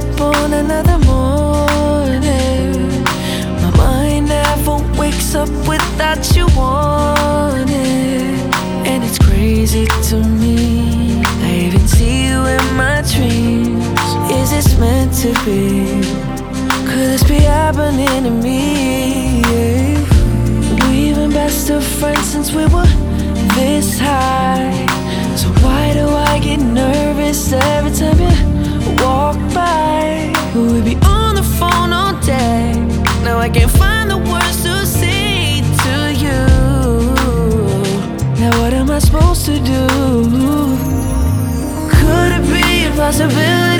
up on another morning. My mind never wakes up without you on it. And it's crazy to me. I even see you in my dreams. Is this meant to be? Could this be happening to me? Yeah. We've been best of friends since we were this high. I can't find the words to say to you. Now, what am I supposed to do? Could it be a possibility?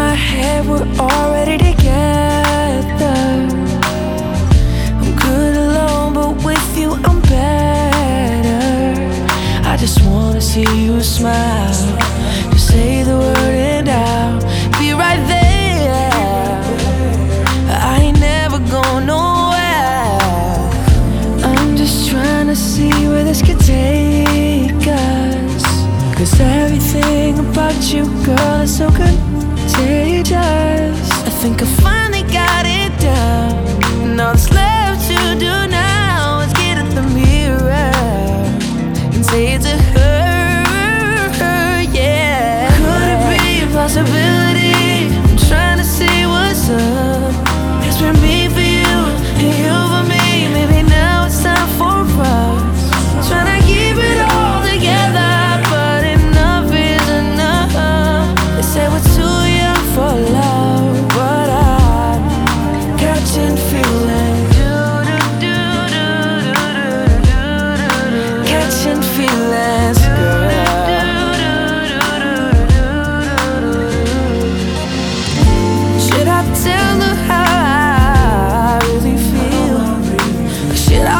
my head, we're already together. I'm good alone, but with you, I'm better. I just wanna see you smile. Just say the word and I'll be right there. I ain't never going nowhere. I'm just trying to see where this could take us. Cause everything about you, girl, is so good.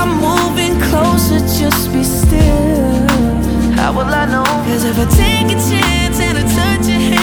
I'm moving closer, just be still. How will I know? Cause if I take a chance and I touch your hand.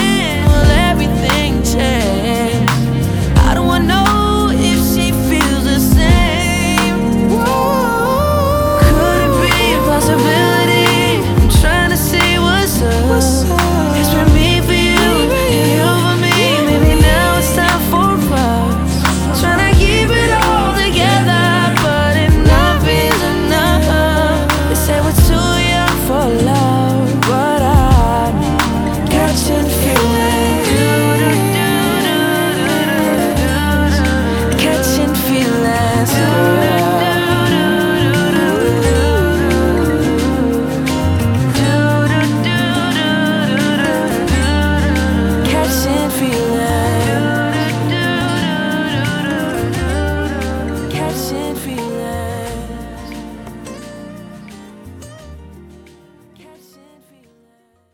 feel